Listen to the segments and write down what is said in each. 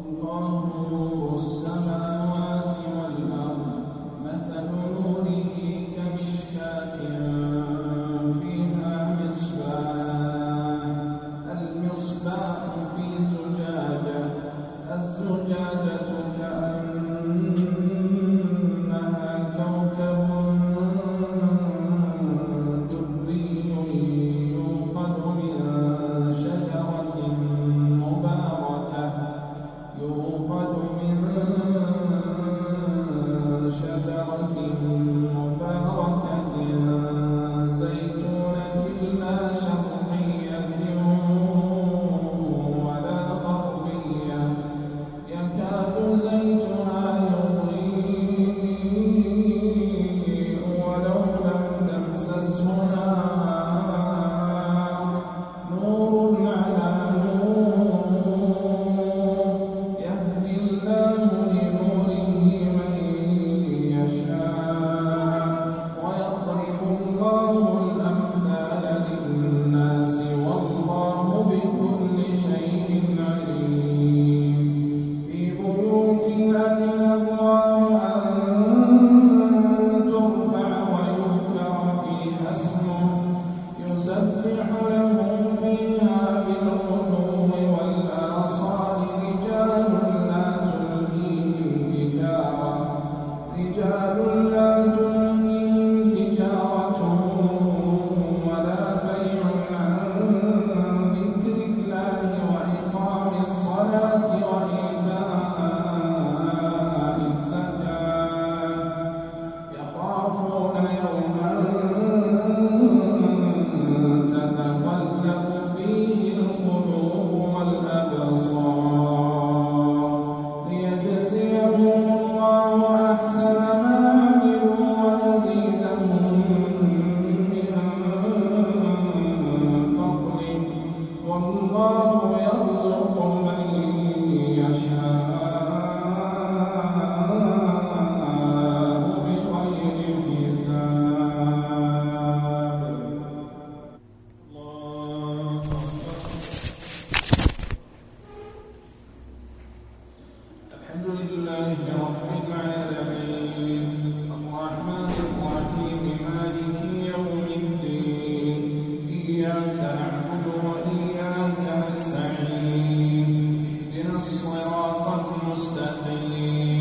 Oh. نستعين. إلى الصراط المستقيم.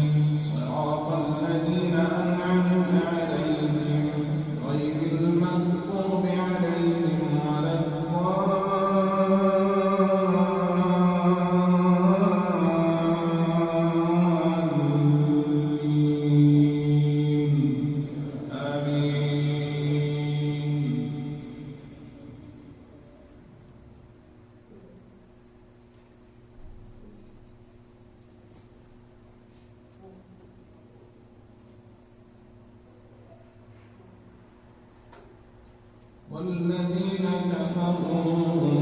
والذين كفروا